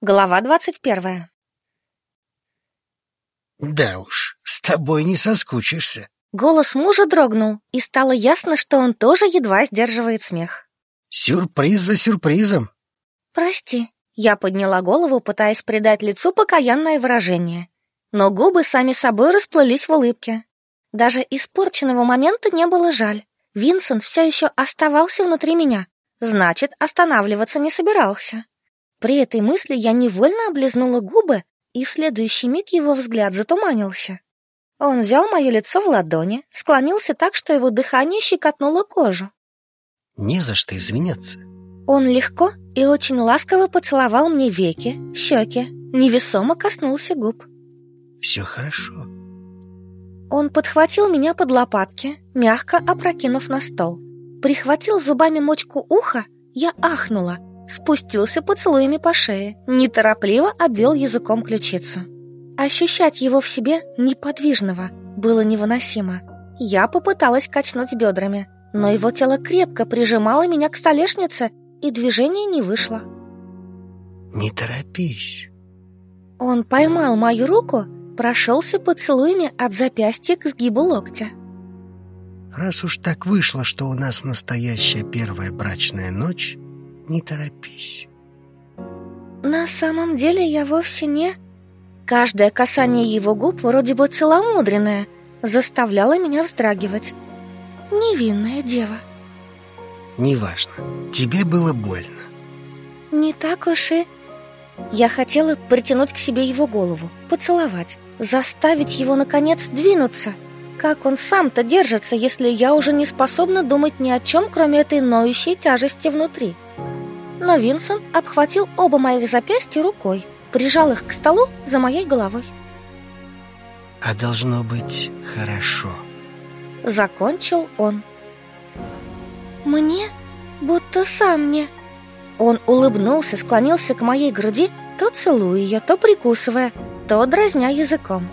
Глава двадцать первая. Да уж, с тобой не соскучишься. Голос мужа дрогнул, и стало ясно, что он тоже едва сдерживает смех. Сюрприз за сюрпризом. Прости. Я подняла голову, пытаясь придать лицу покаянное выражение. Но губы сами собой расплылись в улыбке. Даже испорченного момента не было жаль. Винсент все еще оставался внутри меня. Значит, останавливаться не собирался. При этой мысли я невольно облизнула губы, и в следующий миг его взгляд затуманился. Он взял мое лицо в ладони, склонился так, что его дыхание щекотнуло кожу. Не за что извиняться. Он легко и очень ласково поцеловал мне веки, щеки, невесомо коснулся губ. Все хорошо. Он подхватил меня под лопатки, мягко опрокинув на стол. Прихватил зубами мочку уха, я ахнула — спустился поцелуями по шее, неторопливо обвел языком ключицу. Ощущать его в себе неподвижного было невыносимо. Я попыталась качнуть бедрами, но его тело крепко прижимало меня к столешнице, и движение не вышло. «Не торопись». Он поймал мою руку, прошелся поцелуями от запястья к сгибу локтя. «Раз уж так вышло, что у нас настоящая первая брачная ночь, не торопись. На самом деле я вовсе не... Каждое касание его губ, вроде бы целомудренное, заставляло меня вздрагивать. Невинная дева. Неважно, тебе было больно. Не так уж и... Я хотела притянуть к себе его голову, поцеловать, заставить его, наконец, двинуться. Как он сам-то держится, если я уже не способна думать ни о чем, кроме этой ноющей тяжести внутри? Но Винсент обхватил оба моих запястья рукой, прижал их к столу за моей головой. «А должно быть хорошо», — закончил он. «Мне? Будто сам мне». Он улыбнулся, склонился к моей груди, то целуя ее, то прикусывая, то дразня языком.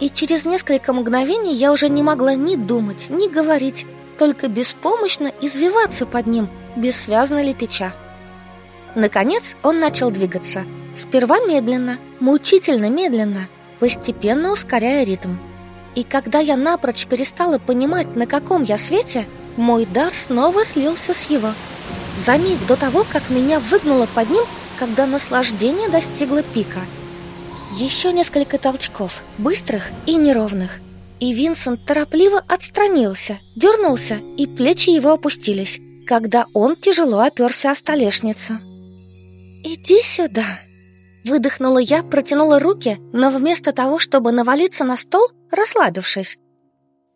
И через несколько мгновений я уже не могла ни думать, ни говорить, только беспомощно извиваться под ним, бессвязно лепеча. Наконец он начал двигаться. Сперва медленно, мучительно медленно, постепенно ускоряя ритм. И когда я напрочь перестала понимать, на каком я свете, мой дар снова слился с его. За миг до того, как меня выгнуло под ним, когда наслаждение достигло пика. Еще несколько толчков, быстрых и неровных. И Винсент торопливо отстранился, дернулся, и плечи его опустились, когда он тяжело оперся о столешницу. «Иди сюда!» Выдохнула я, протянула руки, но вместо того, чтобы навалиться на стол, расслабившись.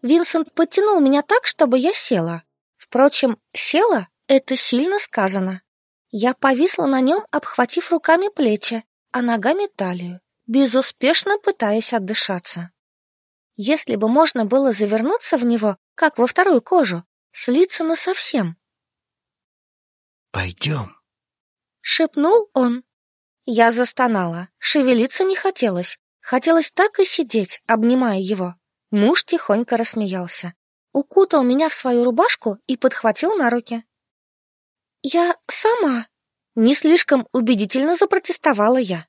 Винсент подтянул меня так, чтобы я села. Впрочем, села — это сильно сказано. Я повисла на нем, обхватив руками плечи, а ногами талию, безуспешно пытаясь отдышаться. Если бы можно было завернуться в него, как во вторую кожу, слиться насовсем. «Пойдем», Шепнул он. Я застонала. Шевелиться не хотелось. Хотелось так и сидеть, обнимая его. Муж тихонько рассмеялся. Укутал меня в свою рубашку и подхватил на руки. «Я сама», — не слишком убедительно запротестовала я.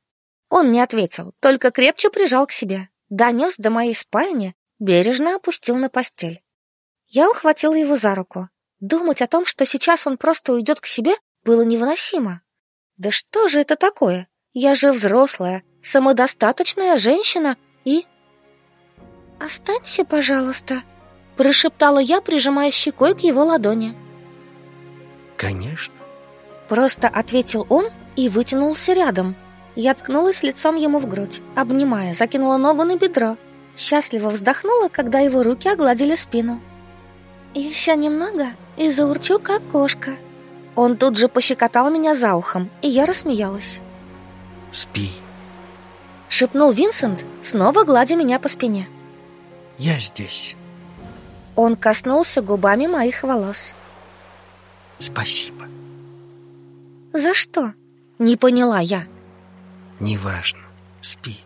Он не ответил, только крепче прижал к себе, донес до моей спальни, бережно опустил на постель. Я ухватила его за руку. Думать о том, что сейчас он просто уйдет к себе, было невыносимо. Да что же это такое? Я же взрослая, самодостаточная женщина и... «Останься, пожалуйста», — прошептала я, прижимая щекой к его ладони. «Конечно», — просто ответил он и вытянулся рядом. Я ткнулась лицом ему в грудь, обнимая, закинула ногу на бедро. Счастливо вздохнула, когда его руки огладили спину. «Еще немного и заурчу, как кошка», он тут же пощекотал меня за ухом, и я рассмеялась. «Спи», — шепнул Винсент, снова гладя меня по спине. «Я здесь». Он коснулся губами моих волос. «Спасибо». «За что?» — не поняла я. «Неважно. Спи».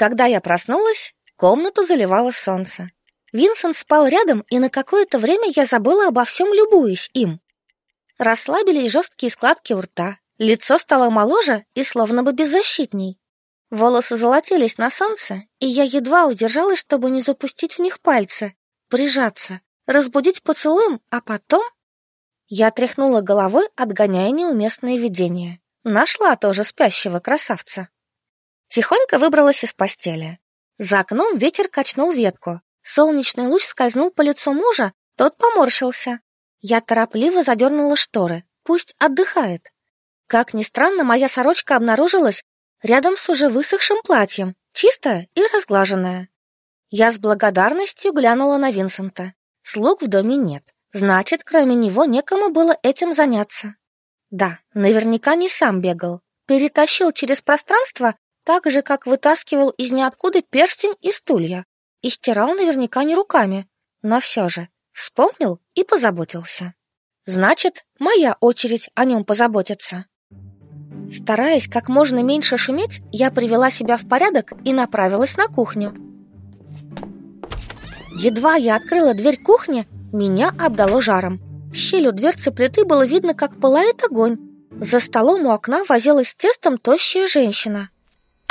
Когда я проснулась, комнату заливало солнце. Винсент спал рядом, и на какое-то время я забыла обо всем, любуясь им. Расслабились жесткие складки у рта, лицо стало моложе и словно бы беззащитней. Волосы золотились на солнце, и я едва удержалась, чтобы не запустить в них пальцы, прижаться, разбудить поцелуем, а потом... Я тряхнула головой, отгоняя неуместные видения. Нашла тоже спящего красавца. Тихонько выбралась из постели. За окном ветер качнул ветку. Солнечный луч скользнул по лицу мужа, тот поморщился. Я торопливо задернула шторы. Пусть отдыхает. Как ни странно, моя сорочка обнаружилась рядом с уже высохшим платьем, чистая и разглаженная. Я с благодарностью глянула на Винсента. Слуг в доме нет. Значит, кроме него некому было этим заняться. Да, наверняка не сам бегал. Перетащил через пространство так же, как вытаскивал из ниоткуда перстень и стулья. И стирал наверняка не руками. Но все же вспомнил и позаботился. Значит, моя очередь о нем позаботиться. Стараясь как можно меньше шуметь, я привела себя в порядок и направилась на кухню. Едва я открыла дверь кухни, меня обдало жаром. В щель дверцы плиты было видно, как пылает огонь. За столом у окна возилась тестом тощая женщина.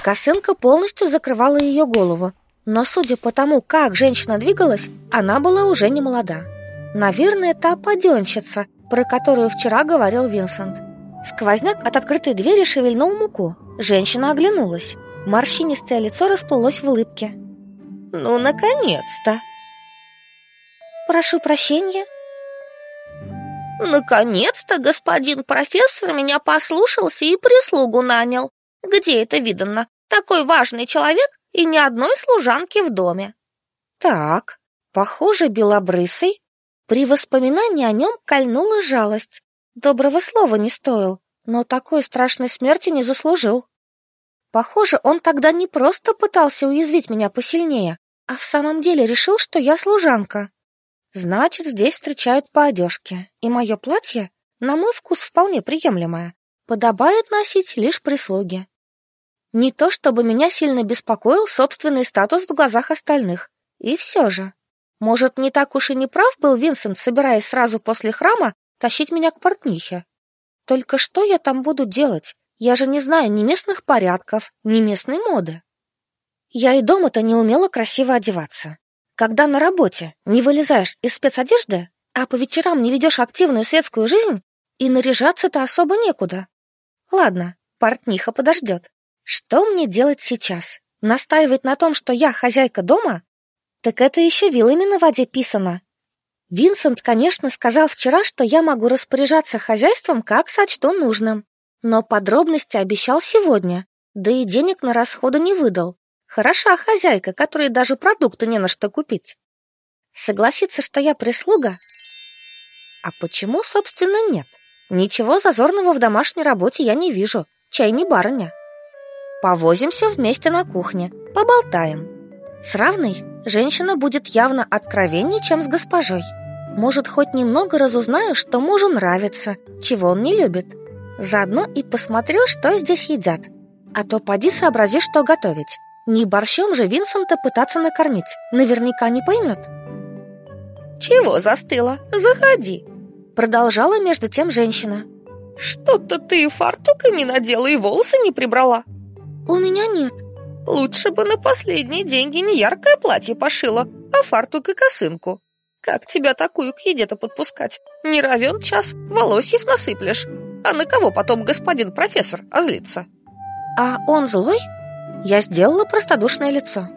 Косынка полностью закрывала ее голову, но судя по тому, как женщина двигалась, она была уже не молода. Наверное, та паденщица, про которую вчера говорил Винсент. Сквозняк от открытой двери шевельнул муку. Женщина оглянулась. Морщинистое лицо расплылось в улыбке. «Ну, наконец-то!» «Прошу прощения». «Наконец-то господин профессор меня послушался и прислугу нанял. Где это видано? Такой важный человек и ни одной служанки в доме». «Так, похоже, белобрысый». При воспоминании о нем кольнула жалость. Доброго слова не стоил, но такой страшной смерти не заслужил. Похоже, он тогда не просто пытался уязвить меня посильнее, а в самом деле решил, что я служанка. Значит, здесь встречают по одежке, и мое платье, на мой вкус, вполне приемлемое, подобает носить лишь прислуги. Не то чтобы меня сильно беспокоил собственный статус в глазах остальных, и все же. Может, не так уж и не прав был Винсент, собираясь сразу после храма тащить меня к портнихе. Только что я там буду делать? Я же не знаю ни местных порядков, ни местной моды. Я и дома-то не умела красиво одеваться. Когда на работе не вылезаешь из спецодежды, а по вечерам не ведешь активную светскую жизнь, и наряжаться-то особо некуда. Ладно, портниха подождет. Что мне делать сейчас? Настаивать на том, что я хозяйка дома? Так это еще вилами на воде писано. Винсент, конечно, сказал вчера, что я могу распоряжаться хозяйством, как сочту нужным. Но подробности обещал сегодня, да и денег на расходы не выдал. Хороша хозяйка, которой даже продукты не на что купить. Согласиться, что я прислуга? А почему, собственно, нет? Ничего зазорного в домашней работе я не вижу. Чай не барыня. Повозимся вместе на кухне, поболтаем. С равной женщина будет явно откровеннее, чем с госпожой. Может, хоть немного разузнаю, что мужу нравится, чего он не любит. Заодно и посмотрю, что здесь едят. А то поди сообрази, что готовить. Не борщом же Винсента пытаться накормить. Наверняка не поймет. «Чего застыла? Заходи!» Продолжала между тем женщина. «Что-то ты фартука не надела и волосы не прибрала». «У меня нет». «Лучше бы на последние деньги не яркое платье пошила, а фартук и косынку. Как тебя такую к еде-то подпускать? Не равен час, волосьев насыплешь. А на кого потом господин профессор озлится? А он злой? Я сделала простодушное лицо.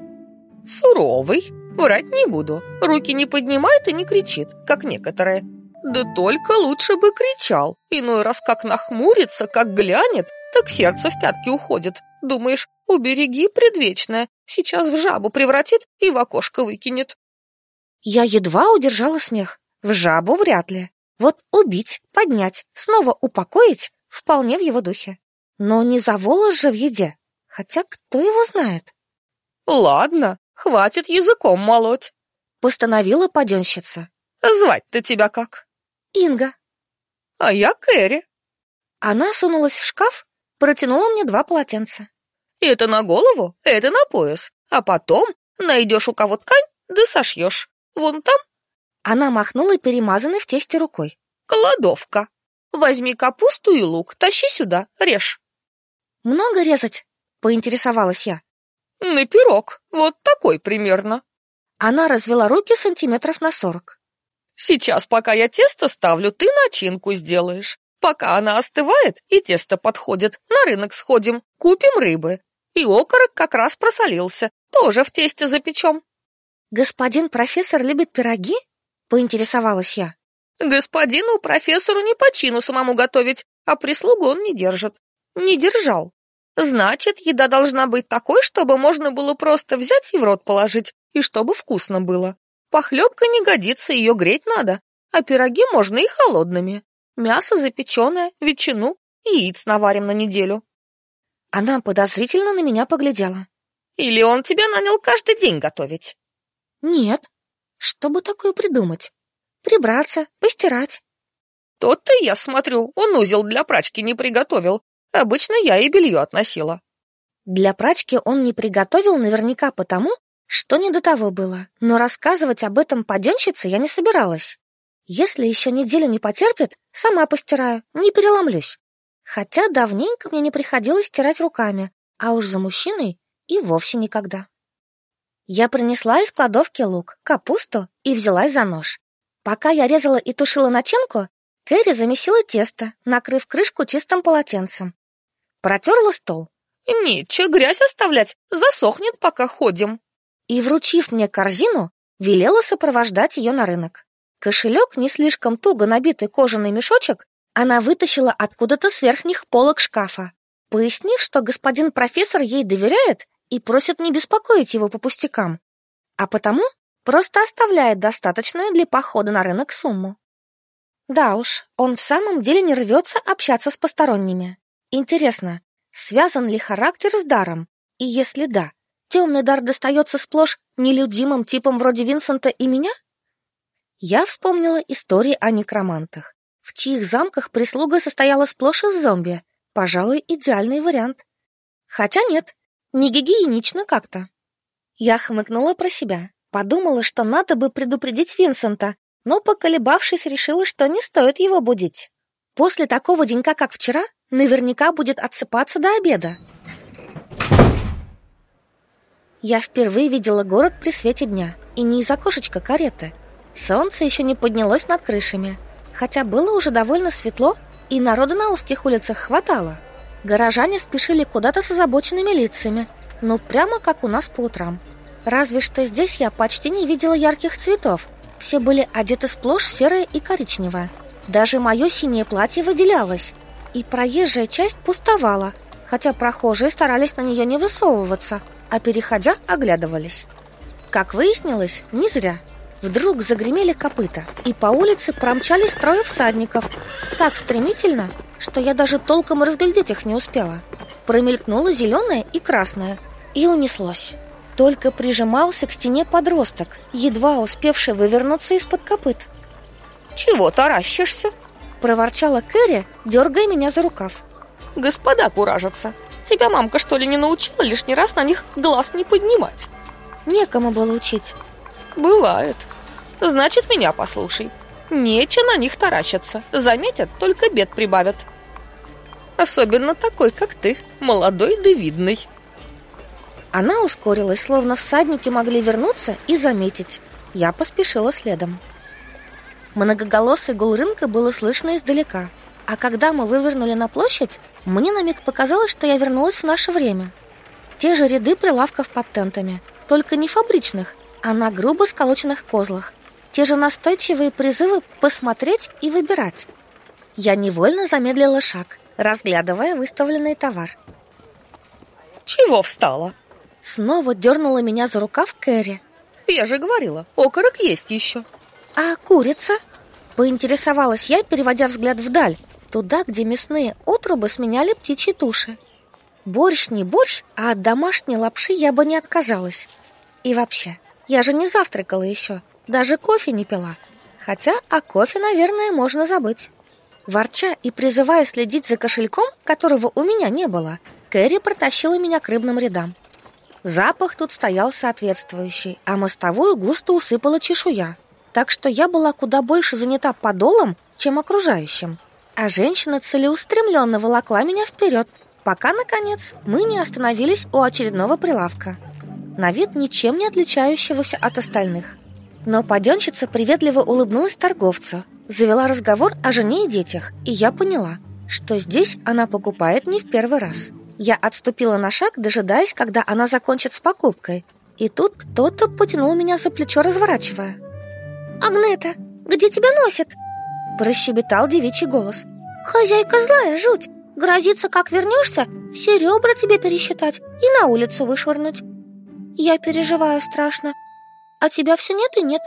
Суровый. Врать не буду. Руки не поднимает и не кричит, как некоторые. Да только лучше бы кричал. Иной раз как нахмурится, как глянет, так сердце в пятки уходит. Думаешь, убереги, предвечное, сейчас в жабу превратит и в окошко выкинет. Я едва удержала смех. В жабу вряд ли. Вот убить, поднять, снова упокоить — вполне в его духе. Но не за волос же в еде. Хотя кто его знает? Ладно, хватит языком молоть. Постановила паденщица. Звать-то тебя как? Инга. А я Кэрри. Она сунулась в шкаф, протянула мне два полотенца. Это на голову, это на пояс. А потом найдешь у кого ткань, да сошьешь. Вон там Она махнула перемазанной в тесте рукой. кладовка. Возьми капусту и лук, тащи сюда, режь. Много резать? Поинтересовалась я. На пирог, вот такой примерно. Она развела руки сантиметров на сорок. Сейчас, пока я тесто ставлю, ты начинку сделаешь. Пока она остывает и тесто подходит, на рынок сходим, купим рыбы. И окорок как раз просолился, тоже в тесте запечем. Господин профессор любит пироги? Поинтересовалась я. Господину профессору не по чину самому готовить, а прислугу он не держит. Не держал. Значит, еда должна быть такой, чтобы можно было просто взять и в рот положить, и чтобы вкусно было. Похлебка не годится, ее греть надо, а пироги можно и холодными. Мясо запеченное, ветчину, яиц наварим на неделю. Она подозрительно на меня поглядела. Или он тебя нанял каждый день готовить? Нет. Что бы такое придумать? Прибраться, постирать. Тот-то я смотрю, он узел для прачки не приготовил. Обычно я и белье относила. Для прачки он не приготовил наверняка потому, что не до того было. Но рассказывать об этом паденщице я не собиралась. Если еще неделю не потерпит, сама постираю, не переломлюсь. Хотя давненько мне не приходилось стирать руками, а уж за мужчиной и вовсе никогда. Я принесла из кладовки лук, капусту и взялась за нож. Пока я резала и тушила начинку, Кэрри замесила тесто, накрыв крышку чистым полотенцем. Протерла стол Нечего грязь оставлять, засохнет, пока ходим. И, вручив мне корзину, велела сопровождать ее на рынок. Кошелек, не слишком туго набитый кожаный мешочек, она вытащила откуда-то с верхних полок шкафа, пояснив, что господин профессор ей доверяет и просит не беспокоить его по пустякам, а потому просто оставляет достаточную для похода на рынок сумму. Да уж, он в самом деле не рвется общаться с посторонними. Интересно, связан ли характер с даром? И если да, темный дар достается сплошь нелюдимым типам вроде Винсента и меня? Я вспомнила истории о некромантах, в чьих замках прислуга состояла сплошь из зомби. Пожалуй, идеальный вариант. Хотя нет, не гигиенично как-то. Я хмыкнула про себя, подумала, что надо бы предупредить Винсента, но, поколебавшись, решила, что не стоит его будить. После такого денька, как вчера, наверняка будет отсыпаться до обеда. Я впервые видела город при свете дня, и не из окошечка кареты. Солнце еще не поднялось над крышами, хотя было уже довольно светло, и народу на узких улицах хватало. Горожане спешили куда-то с озабоченными лицами, ну прямо как у нас по утрам. Разве что здесь я почти не видела ярких цветов, все были одеты сплошь в серое и коричневое. Даже мое синее платье выделялось, и проезжая часть пустовала, хотя прохожие старались на нее не высовываться, а переходя оглядывались. Как выяснилось, не зря. Вдруг загремели копыта, и по улице промчались трое всадников. Так стремительно, что я даже толком разглядеть их не успела. Промелькнуло зеленое и красное, и унеслось. Только прижимался к стене подросток, едва успевший вывернуться из-под копыт. Чего таращишься? Проворчала Кэрри, дергая меня за рукав. Господа куражатся. Тебя мамка что ли не научила лишний раз на них глаз не поднимать? Некому было учить. Бывает. Значит, меня послушай. Нече на них таращиться. Заметят, только бед прибавят. Особенно такой, как ты, молодой да видный. Она ускорилась, словно всадники могли вернуться и заметить. Я поспешила следом. Многоголосый гул рынка было слышно издалека, а когда мы вывернули на площадь, мне на миг показалось, что я вернулась в наше время. Те же ряды прилавков под тентами, только не фабричных, а на грубо сколоченных козлах. Те же настойчивые призывы посмотреть и выбирать. Я невольно замедлила шаг, разглядывая выставленный товар. Чего встала? Снова дернула меня за рукав Кэрри. Я же говорила, окорок есть еще. «А курица?» Поинтересовалась я, переводя взгляд вдаль, туда, где мясные отрубы сменяли птичьи туши. Борщ не борщ, а от домашней лапши я бы не отказалась. И вообще, я же не завтракала еще, даже кофе не пила. Хотя о кофе, наверное, можно забыть. Ворча и призывая следить за кошельком, которого у меня не было, Кэрри протащила меня к рыбным рядам. Запах тут стоял соответствующий, а мостовую густо усыпала чешуя. Так что я была куда больше занята подолом, чем окружающим. А женщина целеустремленно волокла меня вперед, пока, наконец, мы не остановились у очередного прилавка. На вид ничем не отличающегося от остальных. Но паденщица приветливо улыбнулась торговцу, завела разговор о жене и детях, и я поняла, что здесь она покупает не в первый раз. Я отступила на шаг, дожидаясь, когда она закончит с покупкой, и тут кто-то потянул меня за плечо, разворачивая. «Агнета, где тебя носят?» Прощебетал девичий голос. «Хозяйка злая, жуть! Грозится, как вернешься, все ребра тебе пересчитать и на улицу вышвырнуть. Я переживаю страшно, а тебя все нет и нет.